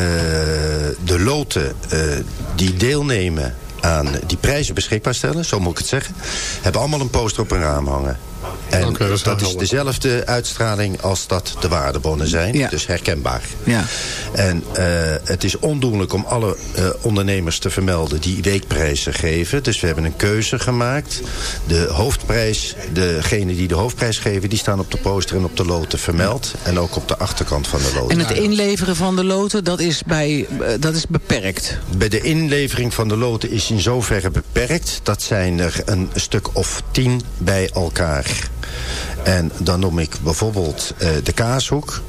de loten eh, die deelnemen aan die prijzen beschikbaar stellen, zo moet ik het zeggen, hebben allemaal een poster op een raam hangen. En dat is dat, dezelfde uitstraling als dat de waardebonnen zijn. Ja. Dus herkenbaar. Ja. En eh, het is ondoenlijk om alle eh, ondernemers te vermelden die weekprijzen geven. Dus we hebben een keuze gemaakt. De hoofdprijs, degene die de hoofdprijs geven, die staan op de poster en op de loten vermeld. En ook op de achterkant van de loten. En het inleveren van de loten, dat is, bij, eh, dat is beperkt. Bij de inlevering van de loten is in zoverre beperkt. Dat zijn er een stuk of tien bij elkaar. En dan noem ik bijvoorbeeld eh, de Kaashoek.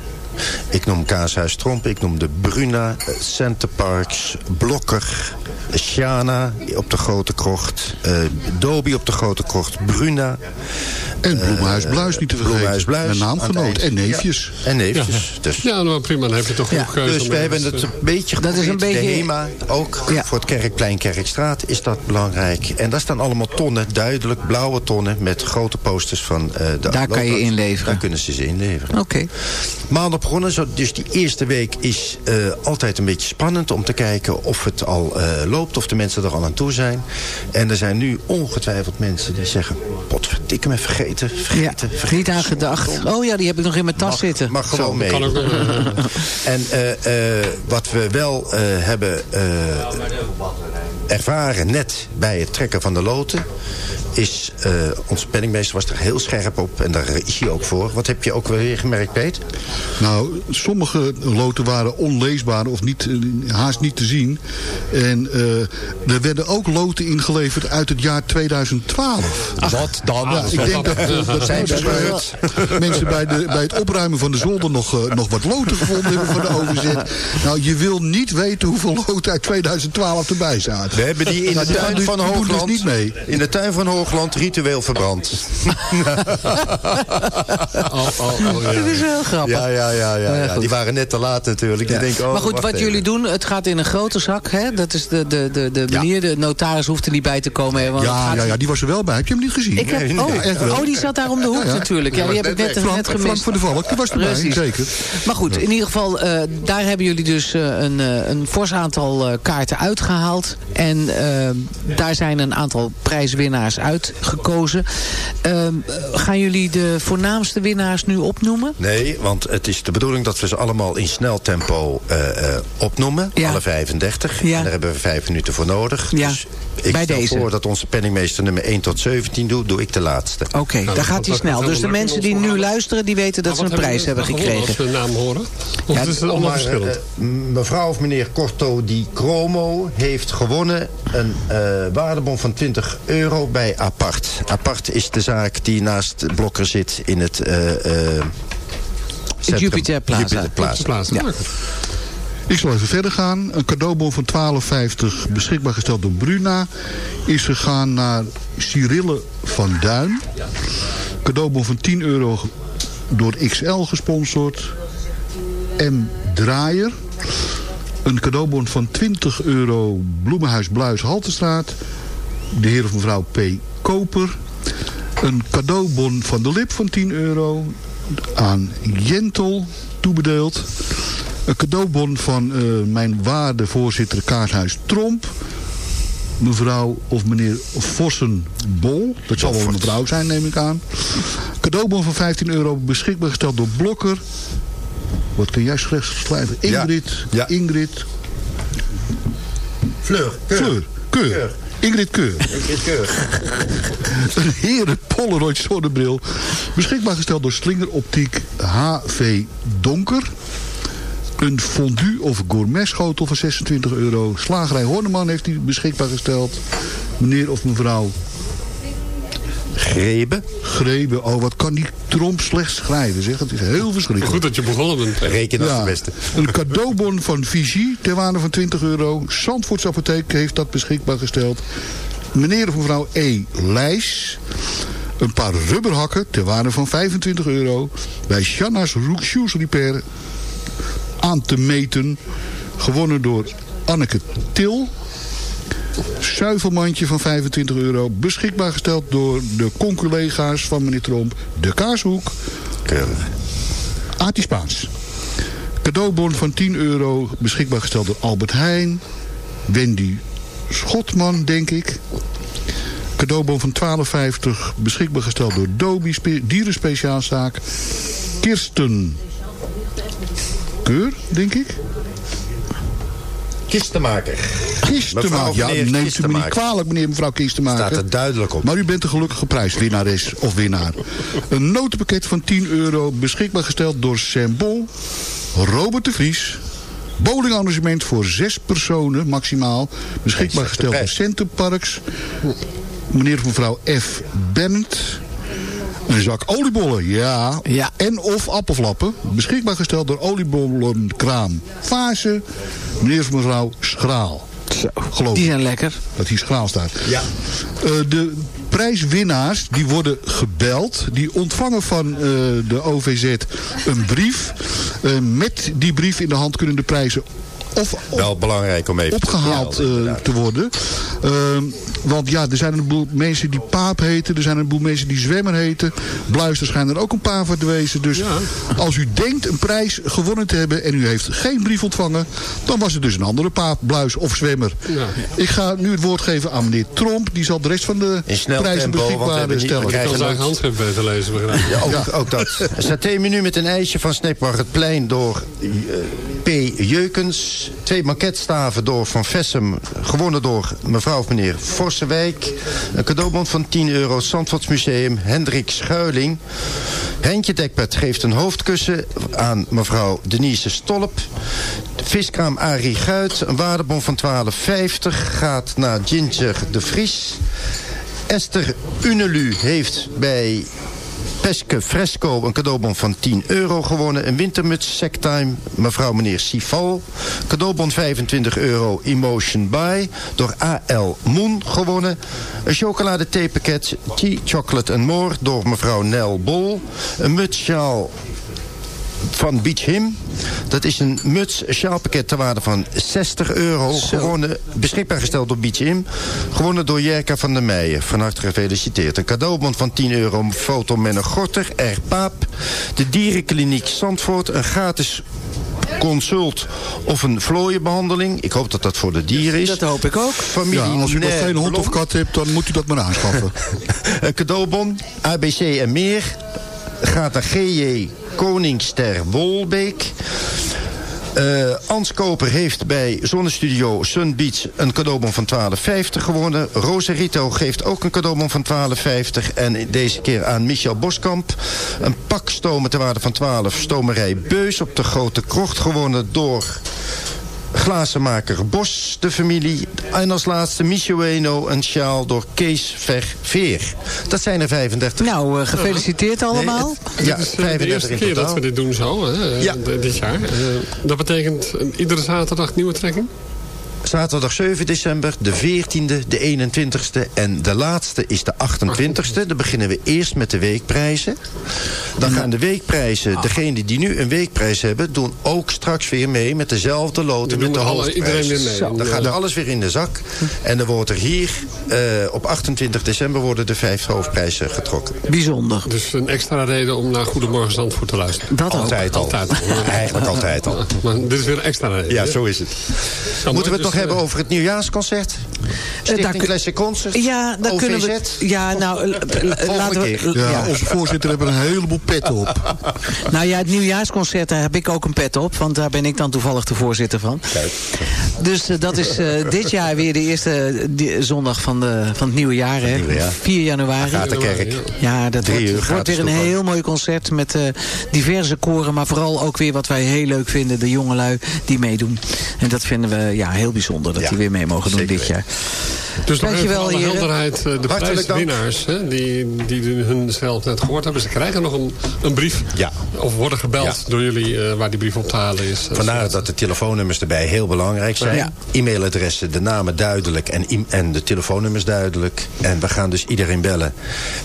Ik noem Kaashuis Tromp, ik noem de Bruna, eh, Centerparks, Blokker, Sjana op de Grote Krocht, eh Dobi op de Grote Krocht, Bruna. En Bloemenhuis Bluis niet te vergeten. Bloemenhuis Bluis. Mijn naamgenoot. En neefjes. Ja, en neefjes. Dus. Ja, nou prima, dan heb je toch genoeg keuze. Dus we hebben het eh, een beetje Dat is een geprobeerd. beetje- De HEMA ook voor het Kerkplein, Kerkstraat is dat belangrijk. En daar staan allemaal tonnen, duidelijk blauwe tonnen... met grote posters van eh, de Daar kan je inleveren. Daar kunnen ze ze inleveren. Oké. Maandag begonnen, zo- dus die eerste week is eh, altijd een beetje spannend... om te kijken of het al eh, loopt, of de mensen er al aan toe zijn. En er zijn nu ongetwijfeld mensen die zeggen... potverdikke me, vergeten, vergeten, vergeten. Niet aan gedacht. Oh ja, die heb ik nog in mijn tas zitten. Mag gewoon Zo. mee. Kan eh, En eh, eh, wat we wel eh, hebben eh, ervaren net bij het trekken van de loten... is, eh, onze penningmeester was er heel scherp op en daar is hij ook voor. Wat heb je ook weer gemerkt, Peet? Nou, sommige loten waren onleesbaar of niet, eh, haast niet te zien. En eh, er werden ook loten ingeleverd uit het jaar 2012. Wat dan? Ja, ik denk dat, dat Zijn eh, mensen bij, de, bij het opruimen van de zolder nog, nog wat loten gevonden hebben voor de overzet. Nou, je wil niet weten hoeveel loten uit 2012 erbij zaten. We hebben die in Nou, de tuin van dus Hoogland... niet mee. In de tuin van Hoogland ritueel verbrand. oh, oh, oh, ja. Dat is heel grappig. Ja, ja, ja, ja, goed. Die waren net te laat natuurlijk. Die denken, oh, maar goed, wat even. jullie doen, het gaat in een grote zak. Hè? Dat is de, de, de, de manier. De notaris hoeft er niet bij te komen. Hè, want het Ja, gaat- ja, ja, die was er wel bij. Heb je hem niet gezien? Ik heb, oh, oh, die zat daar om de hoek Ja, ja. natuurlijk. Ja, die heb ik net, Frank, net Frank gemist. voor de Valk, die was erbij, Precies. zeker. Maar goed, in ieder geval, eh, daar hebben jullie dus eh, een, eh, een fors aantal eh, kaarten uitgehaald. En eh, daar zijn een aantal prijswinnaars uitgekozen. Ehm, gaan jullie de voornaamste winnaars nu opnoemen? Nee, want het is de bedoeling dat we ze allemaal in snel tempo eh, eh, opnoemen. Ja. Alle 35. Ja. En daar hebben we vijf minuten voor nodig. Ja, Dus ik bij stel deze. voor dat onze penningmeester nummer 1 tot 17 doet. Doe ik de laatste. Oké, daar gaat hij snel. Dus de mensen die nu luisteren, die weten dat ze een prijs hebben gekregen. Als we de naam horen? Of Ja, is het allemaal verschillend? eh, mevrouw of meneer Corto di Cromo heeft gewonnen een eh, waardebon van 20 euro bij Apart. Apart is de zaak die naast Blokker zit in het... eh, eh. Jupiter Plaza. Jupiter Plaza. Ja. Ik zal even verder gaan. Een cadeaubon van 12,50 beschikbaar gesteld door Bruna... is gegaan naar Cyrille van Duin. Cadeaubon van 10 euro door XL gesponsord. M. Draaier. Een cadeaubon van 20 euro Bloemenhuis Bluis Haltestraat. De heer of mevrouw P. Koper. Een cadeaubon van de Lip van 10 euro aan Jentel toebedeeld. Een cadeaubon van eh, mijn waarde voorzitter Kaarthuis Tromp. Mevrouw of meneer Vossenbol. Dat zal wel een mevrouw zijn, neem ik aan. Cadeaubon van 15 euro beschikbaar gesteld door Blokker. Wat kun jij schrijven? Ja. Ingrid. Ja. Ingrid. Fleur. Keur. Fleur. Keur. Keur. Ingrid Keur. Ingrid Keur. Een heren Polaroid zonnebril. Beschikbaar gesteld door Slinger Optiek HV Donker. Een fondue of gourmet schotel van 26 euro. Slagerij Horneman heeft die beschikbaar gesteld. Meneer of mevrouw Grebe. Grebe. Oh, wat kan die tromp slecht schrijven, zeg. Het is heel verschrikkelijk. Goed dat je begonnen bent. Reken als Ja, de beste. een cadeaubon van Vigie ter waarde van 20 euro. Zandvoorts Apotheek heeft dat beschikbaar gesteld. Meneer of mevrouw E. Lijs. Een paar rubberhakken ter waarde van 25 euro. Bij Shanna's Roek Shoes Repair aan te meten. Gewonnen door Anneke Til. Zuivelmandje van 25 euro. Beschikbaar gesteld door de conculega's van meneer Tromp. De Kaashoek. Keurig. Ati Spaans. Cadeaubon van 10 euro. Beschikbaar gesteld door Albert Heijn. Wendy Schotman, denk ik. Cadeaubon van 12,50. Beschikbaar gesteld door Dobi Spe- Dierenspeciaalzaak. Kirsten Keur, denk ik. Kistenmaker. Kistenmaker. Ja, neemt u me niet kwalijk, meneer en mevrouw Kistenmaker. Staat er duidelijk op. Maar u bent een gelukkige prijswinnares of winnaar. Een notenpakket van 10 euro beschikbaar gesteld door Sembol, Robert de Vries. Bowlingarrangement voor zes personen maximaal. Beschikbaar de gesteld door. Centerparks. Meneer of mevrouw F. Bennett. Een zak oliebollen, ja. Ja. En of appelflappen. Beschikbaar gesteld door oliebollenkraam Fase. Meneer of mevrouw Schraal. Geloof Die zijn lekker. dat hier Schraal staat. Ja. de prijswinnaars die worden gebeld. Die ontvangen van eh, de OVZ een brief. Eh, met die brief in de hand kunnen de prijzen of Wel belangrijk om even opgehaald te melden, eh, te worden. Ehm, want ja, er zijn een boel mensen die paap heten. Er zijn een boel mensen die zwemmer heten. Bluis, er schijnen er ook een paar verdwezen. Dus als u denkt een prijs gewonnen te hebben... en u heeft geen brief ontvangen... dan was het dus een andere paap, bluis of zwemmer. Ik ga nu het woord geven aan meneer Tromp. Die zal de rest van de prijzen beschikbaar stellen. krijgen kan zijn handschrift beter lezen, ik. Ja, ook, ook dat. Een saté-menu met een ijsje van Snackbar het Plein door eh, P. Jeukens. Twee maquetstaven door Van Vessem, gewonnen door mevrouw of meneer Vorsewijk. Een cadeaubon van 10 euro, Zandvoortsmuseum, Hendrik Schuiling. Heintje Dekpet geeft een hoofdkussen aan mevrouw Denise Stolp. Viskraam Arie Guit, een waardebon van 12,50 gaat naar Ginger de Vries. Esther Unelu heeft bij Peske Fresco een cadeaubon van 10 euro gewonnen. Een wintermuts Sectime, mevrouw meneer Sifal. Cadeaubon 25 euro Emotion Buy door A.L. Moon gewonnen. Een chocolade theepakket Tea Chocolate and More door mevrouw Nel Bol. Een mutssjaal van Beach Him. Dat is een muts sjaalpakket ter waarde van 60 euro. Gewonnen, beschikbaar gesteld door Beach Him. Gewonnen door Jerka van der Meijen. Van harte gefeliciteerd. Een cadeaubon van 10 euro. Een foto met een gorter. R. Paap. De dierenkliniek Zandvoort. Een gratis consult of een vlooienbehandeling. Ik hoop dat dat voor de dieren is. Dat hoop ik ook. Ja, Familie als u nog geen hond of kat hebt, dan moet u dat maar aanschaffen. Een cadeaubon, ABC en meer. Gaat naar G.J. Koningster Wolbeek. Eh Ans Koper heeft bij Zonnestudio Sun een cadeaubon van 12,50 gewonnen. Rosarito geeft ook een cadeaubon van 12,50. En deze keer aan Michel Boskamp. Een pak stomen ter waarde van 12. Stomerij Beus op de Grote Krocht gewonnen door glazenmaker Bos, de familie. En als laatste Michueno, een sjaal door Kees Verveer. Dat zijn er 35. Nou, eh, gefeliciteerd allemaal. het- ja, Dit is eh, de 35 eerste keer dat we dit doen zo, hè, eh, Ja. dit jaar. Dat betekent iedere zaterdag nieuwe trekking? Zaterdag 7 december, de 14e, de 21ste en de laatste is de 28ste. Dan beginnen we eerst met de weekprijzen. Dan gaan de weekprijzen, degenen die nu een weekprijs hebben... doen ook straks weer mee met dezelfde loten met de hoofdprijs. Dan gaat Ja. alles weer in de zak. En dan wordt er hier eh, op 28 december worden de vijf hoofdprijzen getrokken. Bijzonder. Dus een extra reden om naar Goedemorgen Zandvoort te luisteren. Dat ook. Altijd al. Altijd al. Eigenlijk altijd al. Maar dit is weer een extra reden. Ja, zo is het. Moeten we nog dus, hebben eh, over het nieuwjaarsconcert? Stichting kun- Classic Concert? Ja, daar OVZ? kunnen we... Ja, nou, l- l- laten we... Ja, ja. onze voorzitter hebben een heleboel petten op. Nou ja, het nieuwjaarsconcert, daar heb ik ook een pet op. Want daar ben ik dan toevallig de voorzitter van. Dus eh, dat is eh, dit jaar weer de eerste eh, zondag van, de, van het nieuwe jaar. Hè? nieuwe jaar. 4 januari. Gaat de kerk. Ja, dat Drie wordt, uur wordt weer een heel mooi concert met eh, diverse koren. Maar vooral ook weer wat wij heel leuk vinden. De jongelui die meedoen. En dat vinden we ja, heel bijzonder dat Ja, die weer mee mogen doen dit jaar. Dus nog even Dankjewel, voor alle helderheid. eh, De prijswinnaars, hè, die, die hun zelf net gehoord hebben... ze krijgen nog een, een brief. Ja. Of worden gebeld Ja. door jullie eh, waar die brief op te halen is. Vandaar dat de telefoonnummers erbij heel belangrijk zijn. Ja. E-mailadressen, de namen duidelijk en, e- en de telefoonnummers duidelijk. En we gaan dus iedereen bellen.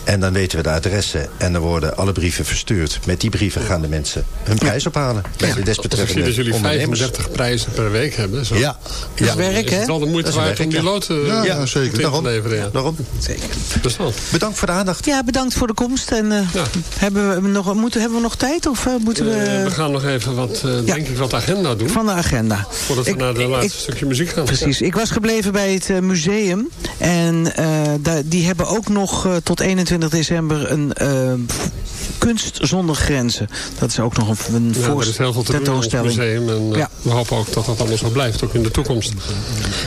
En dan weten we de adressen. En dan worden alle brieven verstuurd. Met die brieven gaan de mensen hun prijs ophalen. Bij de Dus ik zie desbetreffende dat jullie ondernemers. 35 prijzen per week hebben. Zo. Ja, is ja. werk, Is het hè? wel de moeite Dat is waard om die ja. loten Ja, ja, zeker. te Daarom. leveren? Ja. Daarom. Dus dan. Bedankt voor de aandacht. Ja, bedankt voor de komst. En eh, Ja. hebben, we nog, moeten, hebben we nog tijd? Of eh, moeten we... Eh, we gaan nog even wat, eh, denk ik, wat agenda doen. Van de agenda. Voordat we Ik- naar de ik- laatste stukje muziek gaan. Precies. Ik was gebleven bij het eh, museum. En eh, daar- die hebben ook nog eh, tot 21 december een eh, Kunst zonder grenzen. Dat is ook nog een, een Ja, er is heel veel te doen in ons tentoonstelling. museum. En eh, Ja. we hopen ook dat dat allemaal zo blijft, ook in de toekomst.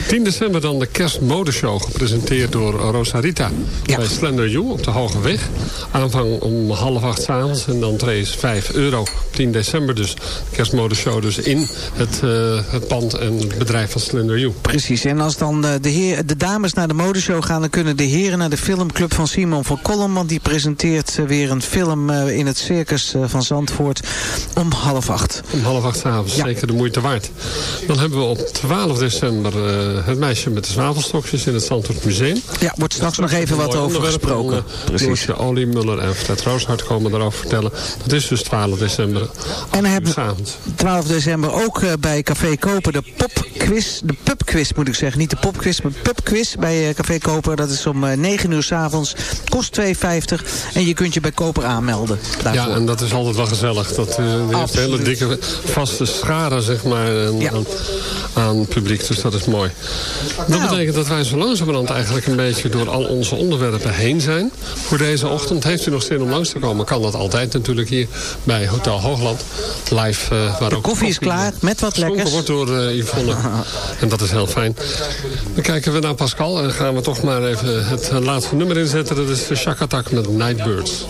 10 december dan de kerstmodeshow, gepresenteerd door Rosarita. Bij Slender U op de Hoge Weg. Aanvang om half acht s'avonds en dan is 5 euro. 10 december dus. De kerstmodeshow dus in het, eh, het pand en het bedrijf van Slender U. Precies, en als dan eh, de, heer, de dames naar de modeshow gaan... dan kunnen de heren naar de filmclub van Simon van Kolm... want die presenteert eh, weer een film in het circus van Zandvoort om half acht. Om half acht s'avonds, zeker de moeite waard. Dan hebben we op 12 december eh, het meisje met de zwavelstokjes in het Zandvoort Museum. Ja, wordt straks nog even wat over gesproken. Precies. Doortje Olie Muller en Fred Rooshart komen daarover vertellen. Dat is dus 12 december. En dan hebben we 12 december ook eh, bij Café Koper de popquiz. De pubquiz moet ik zeggen. Niet de popquiz, maar pubquiz bij eh, Café Koper. Dat is om eh, 9 uur s'avonds. Kost 2,50. En je kunt je bij Koper aanmelden. Daarvoor. Ja, en dat is altijd wel gezellig. Dat, eh, heeft een hele dikke vaste schade zeg maar, aan, aan, aan publiek. Dus dat is mooi. Dat betekent dat wij zo langzamerhand eigenlijk een beetje door al onze onderwerpen heen zijn. Voor deze ochtend. Heeft u nog zin om langs te komen? Kan dat altijd natuurlijk hier bij Hotel Hoogland. Live. eh, waar De ook koffie is klaar, met wat lekkers. wordt door eh, Yvonne. en dat is heel fijn. Dan kijken we naar Pascal en gaan we toch maar even het eh, laatste nummer inzetten. Dat is de Shakatak met Nightbirds.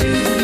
to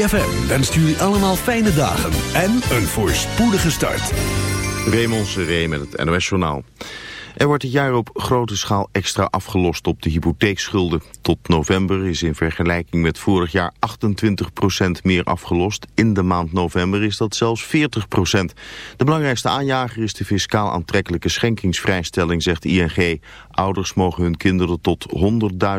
ZFM wenst jullie allemaal fijne dagen en een voorspoedige start. Raymond Seré met het NOS Journaal. Er wordt dit jaar op grote schaal extra afgelost op de hypotheekschulden. Tot november is in vergelijking met vorig jaar 28% meer afgelost. In de maand november is dat zelfs 40%. De belangrijkste aanjager is de fiscaal aantrekkelijke schenkingsvrijstelling, zegt ING. Ouders mogen hun kinderen tot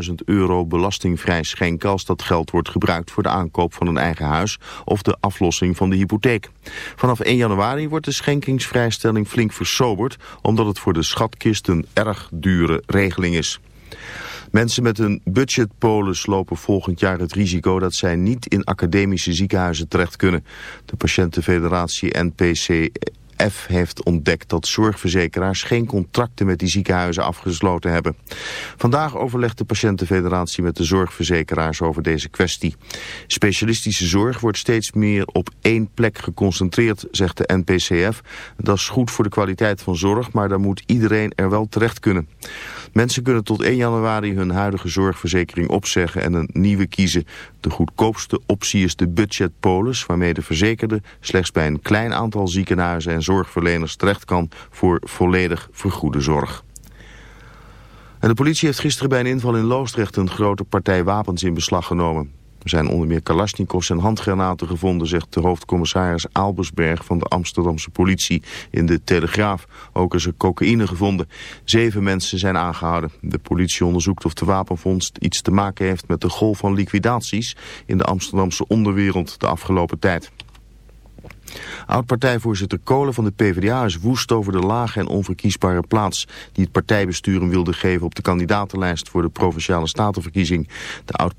100.000 euro belastingvrij schenken... als dat geld wordt gebruikt voor de aankoop van een eigen huis... of de aflossing van de hypotheek. Vanaf 1 januari wordt de schenkingsvrijstelling flink versoberd... omdat het voor de schatkist een erg dure regeling is. Mensen met een budgetpolis lopen volgend jaar het risico dat zij niet in academische ziekenhuizen terecht kunnen. De patiëntenfederatie NPC F heeft ontdekt dat zorgverzekeraars geen contracten met die ziekenhuizen afgesloten hebben. Vandaag overlegt de patiëntenfederatie met de zorgverzekeraars over deze kwestie. Specialistische zorg wordt steeds meer op één plek geconcentreerd, zegt de NPCF. Dat is goed voor de kwaliteit van zorg, maar dan moet iedereen er wel terecht kunnen. Mensen kunnen tot 1 januari hun huidige zorgverzekering opzeggen en een nieuwe kiezen. De goedkoopste optie is de budgetpolis, waarmee de verzekerde slechts bij een klein aantal ziekenhuizen en zorgverleners terecht kan voor volledig vergoede zorg. De politie heeft gisteren bij een inval in Loosdrecht een grote partij wapens in beslag genomen. Er zijn onder meer kalasjnikovs en handgranaten gevonden, zegt de hoofdcommissaris Albersberg van de Amsterdamse politie in de Telegraaf. Ook is er cocaïne gevonden. Zeven mensen zijn aangehouden. De politie onderzoekt of de wapenvondst iets te maken heeft met de golf van liquidaties in de Amsterdamse onderwereld de afgelopen tijd. Oud-partijvoorzitter Kolen van de PvdA is woest over de lage en onverkiesbare plaats die het partijbestuur hem wilde geven op de kandidatenlijst voor de Provinciale Statenverkiezing. De oud